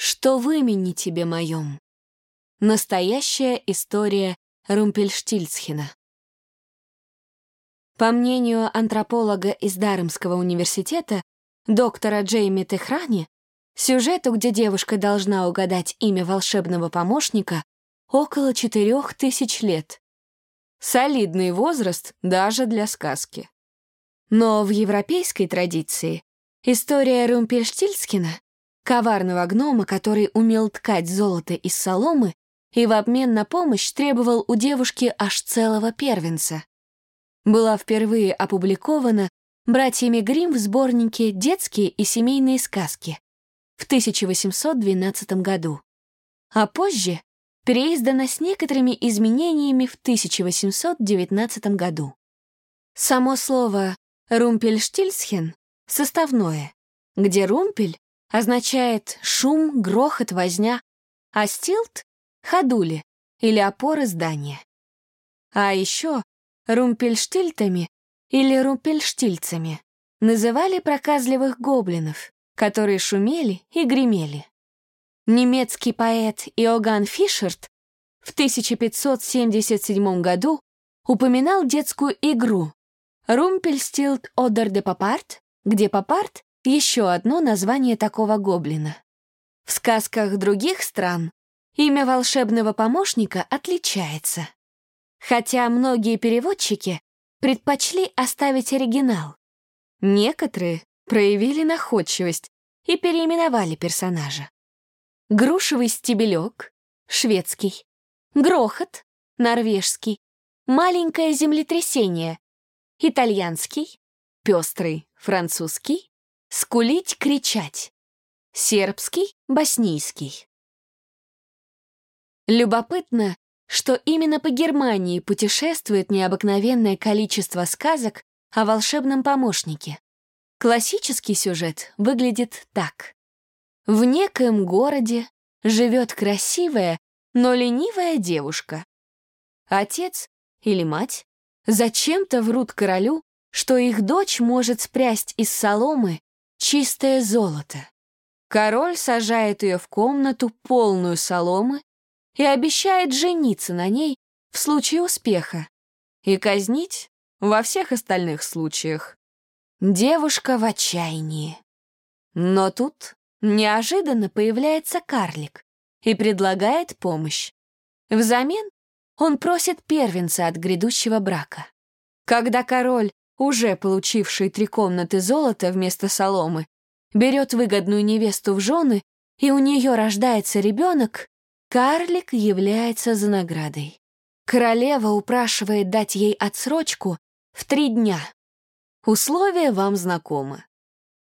что в имени тебе моем. Настоящая история Румпельштильцхена. По мнению антрополога из Даремского университета, доктора Джейми Техрани, сюжету, где девушка должна угадать имя волшебного помощника, около четырех тысяч лет. Солидный возраст даже для сказки. Но в европейской традиции история Румпельштильцхена коварного гнома, который умел ткать золото из соломы и в обмен на помощь требовал у девушки аж целого первенца. Была впервые опубликована братьями Гримм в сборнике «Детские и семейные сказки» в 1812 году, а позже переиздана с некоторыми изменениями в 1819 году. Само слово «румпельштильцхен» — составное, где «румпель» означает шум, грохот, возня, а стилт — ходули или опоры здания. А еще румпельштильтами или румпельштильцами называли проказливых гоблинов, которые шумели и гремели. Немецкий поэт Иоганн Фишерт в 1577 году упоминал детскую игру «Румпельстилт Одер де Папарт», где Папарт еще одно название такого гоблина. В сказках других стран имя волшебного помощника отличается. Хотя многие переводчики предпочли оставить оригинал. Некоторые проявили находчивость и переименовали персонажа. Грушевый стебелек — шведский, грохот — норвежский, маленькое землетрясение — итальянский, пестрый — французский, Скулить, кричать. Сербский, боснийский. Любопытно, что именно по Германии путешествует необыкновенное количество сказок о волшебном помощнике. Классический сюжет выглядит так. В некоем городе живет красивая, но ленивая девушка. Отец или мать зачем-то врут королю, что их дочь может спрясть из соломы чистое золото. Король сажает ее в комнату, полную соломы, и обещает жениться на ней в случае успеха и казнить во всех остальных случаях. Девушка в отчаянии. Но тут неожиданно появляется карлик и предлагает помощь. Взамен он просит первенца от грядущего брака. Когда король уже получивший три комнаты золота вместо соломы, берет выгодную невесту в жены, и у нее рождается ребенок, карлик является за наградой. Королева упрашивает дать ей отсрочку в три дня. Условия вам знакомы.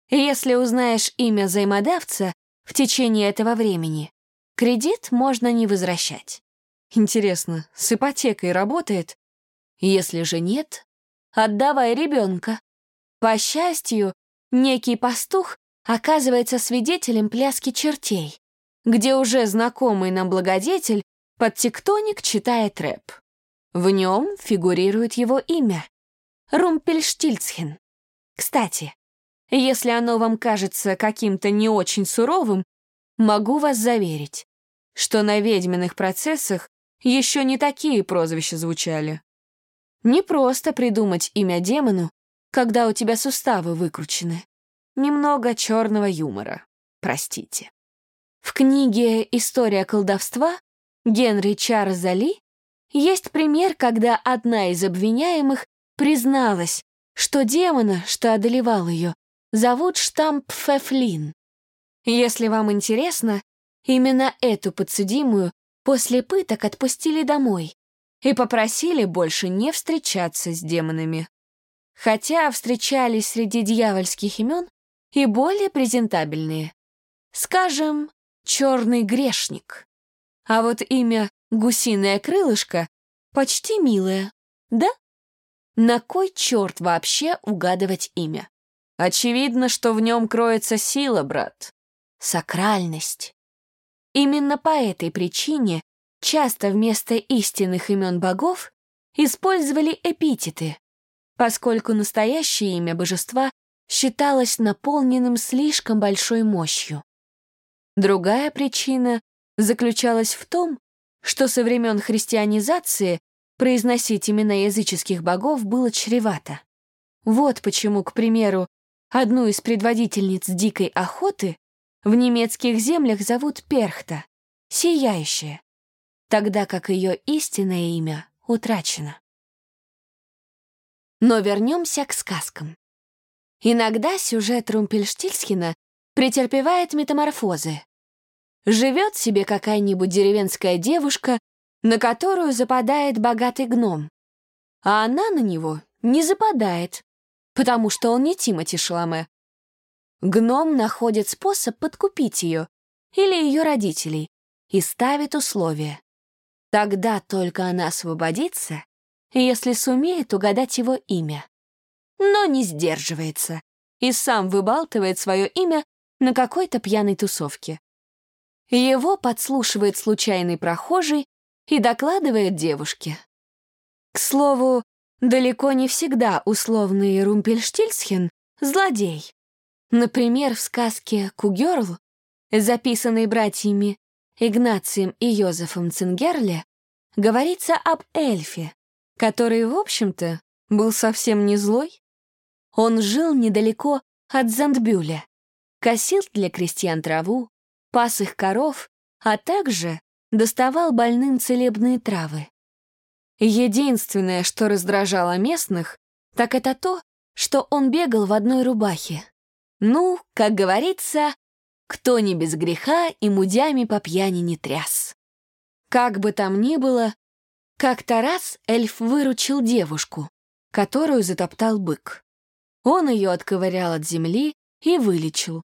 Если узнаешь имя взаимодавца в течение этого времени, кредит можно не возвращать. Интересно, с ипотекой работает? Если же нет, отдавай ребенка. По счастью, некий пастух оказывается свидетелем пляски чертей, где уже знакомый нам благодетель под тектоник читает рэп. В нем фигурирует его имя — Румпельштильцхен. Кстати, если оно вам кажется каким-то не очень суровым, могу вас заверить, что на ведьминых процессах еще не такие прозвища звучали. Не просто придумать имя демону, когда у тебя суставы выкручены. Немного черного юмора. Простите. В книге «История колдовства» Генри Чарльза Ли есть пример, когда одна из обвиняемых призналась, что демона, что одолевал ее, зовут Штамп Фефлин. Если вам интересно, именно эту подсудимую после пыток отпустили домой, и попросили больше не встречаться с демонами. Хотя встречались среди дьявольских имен и более презентабельные. Скажем, «Черный грешник». А вот имя «Гусиное крылышко» почти милое, да? На кой черт вообще угадывать имя? Очевидно, что в нем кроется сила, брат. Сакральность. Именно по этой причине часто вместо истинных имен богов использовали эпитеты, поскольку настоящее имя божества считалось наполненным слишком большой мощью. Другая причина заключалась в том, что со времен христианизации произносить имена языческих богов было чревато. Вот почему, к примеру, одну из предводительниц дикой охоты в немецких землях зовут Перхта, сияющая, тогда как ее истинное имя утрачено. Но вернемся к сказкам. Иногда сюжет Румпельштильцхена претерпевает метаморфозы. Живет себе какая-нибудь деревенская девушка, на которую западает богатый гном, а она на него не западает, потому что он не Тимоти Шаломе. Гном находит способ подкупить ее или ее родителей и ставит условия. Тогда только она освободится, если сумеет угадать его имя. Но не сдерживается и сам выбалтывает свое имя на какой-то пьяной тусовке. Его подслушивает случайный прохожий и докладывает девушке. К слову, далеко не всегда условный Румпельштильцхен — злодей. Например, в сказке «Кугерл», записанной братьями Игнацием и Йозефом Цингерле, говорится об эльфе, который, в общем-то, был совсем не злой. Он жил недалеко от Зандбюля, косил для крестьян траву, пас их коров, а также доставал больным целебные травы. Единственное, что раздражало местных, так это то, что он бегал в одной рубахе. Ну, как говорится, кто не без греха и мудями по пьяни не тряс. Как бы там ни было, как-то раз эльф выручил девушку, которую затоптал бык. Он ее отковырял от земли и вылечил,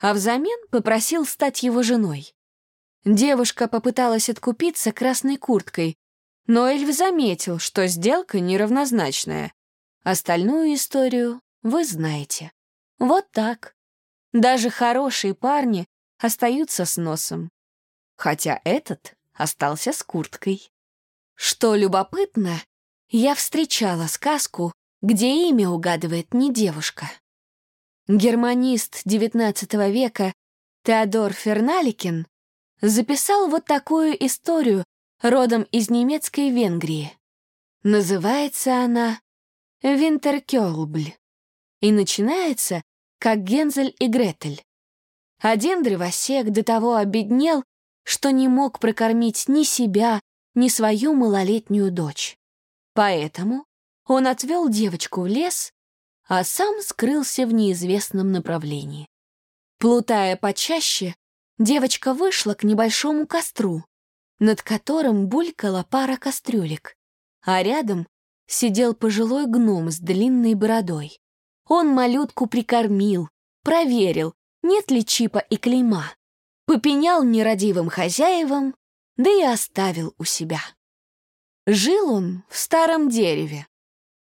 а взамен попросил стать его женой. Девушка попыталась откупиться красной курткой, но эльф заметил, что сделка неравнозначная. Остальную историю вы знаете. Вот так. Даже хорошие парни остаются с носом. Хотя этот остался с курткой. Что любопытно, я встречала сказку, где имя угадывает не девушка. Германист XIX века Теодор Ферналикин записал вот такую историю родом из немецкой Венгрии. Называется она «Винтеркёлбль» и начинается как Гензель и Гретель. Один древосек до того обеднел, что не мог прокормить ни себя, ни свою малолетнюю дочь. Поэтому он отвел девочку в лес, а сам скрылся в неизвестном направлении. Плутая почаще, девочка вышла к небольшому костру, над которым булькала пара кастрюлек, а рядом сидел пожилой гном с длинной бородой. Он малютку прикормил, проверил, нет ли чипа и клейма, попенял нерадивым хозяевам да и оставил у себя. Жил он в старом дереве,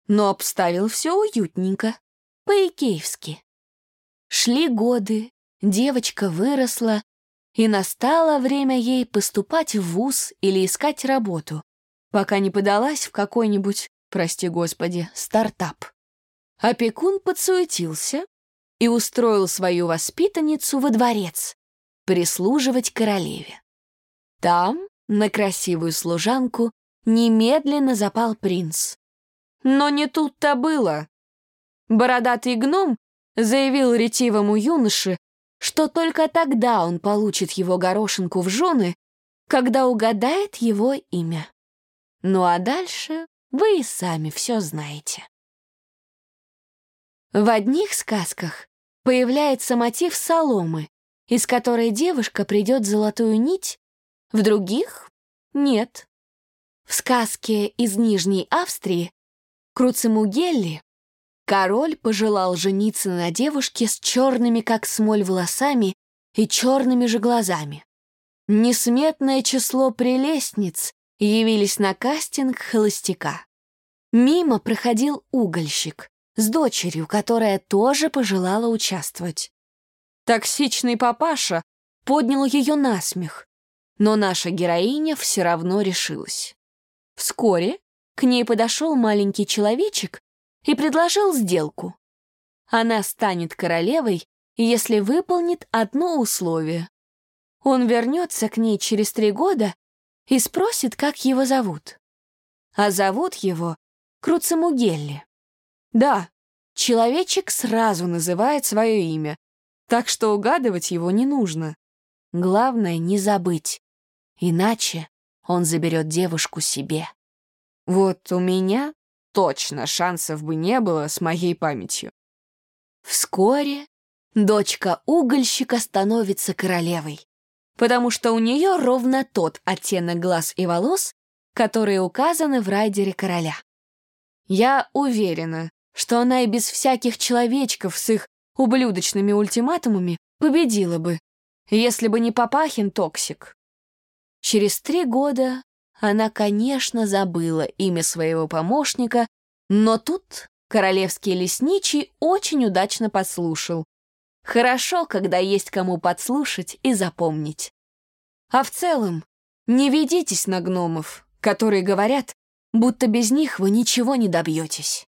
но обставил все уютненько, по-икеевски. Шли годы, девочка выросла, и настало время ей поступать в вуз или искать работу, пока не подалась в какой-нибудь, прости господи, стартап. Опекун подсуетился и устроил свою воспитанницу во дворец прислуживать королеве. Там на красивую служанку немедленно запал принц. Но не тут-то было. Бородатый гном заявил ретивому юноше, что только тогда он получит его горошинку в жены, когда угадает его имя. Ну а дальше вы и сами все знаете. В одних сказках появляется мотив соломы, из которой девушка придет золотую нить в других — нет. В сказке из Нижней Австрии Круцемугелли король пожелал жениться на девушке с черными, как смоль, волосами и черными же глазами. Несметное число прелестниц явились на кастинг холостяка. Мимо проходил угольщик с дочерью, которая тоже пожелала участвовать. Токсичный папаша поднял ее на смех, но наша героиня все равно решилась. Вскоре к ней подошел маленький человечек и предложил сделку. Она станет королевой, если выполнит одно условие. он вернется к ней через три года и спросит, как его зовут. А зовут его Круцемугелли. Да, человечек сразу называет свое имя, так что угадывать его не нужно. Главное — не забыть, иначе он заберет девушку себе. Вот у меня точно шансов бы не было с моей памятью. Вскоре дочка угольщика становится королевой, потому что у нее ровно тот оттенок глаз и волос, которые указаны в райдере короля. Я уверена, что она и без всяких человечков с их ублюдочными ультиматумами победила бы, если бы не папахен-токсик. Через три года она, конечно, забыла имя своего помощника, но тут королевский лесничий очень удачно подслушал. Хорошо, когда есть кому подслушать и запомнить. А в целом, не ведитесь на гномов, которые говорят, будто без них вы ничего не добьетесь.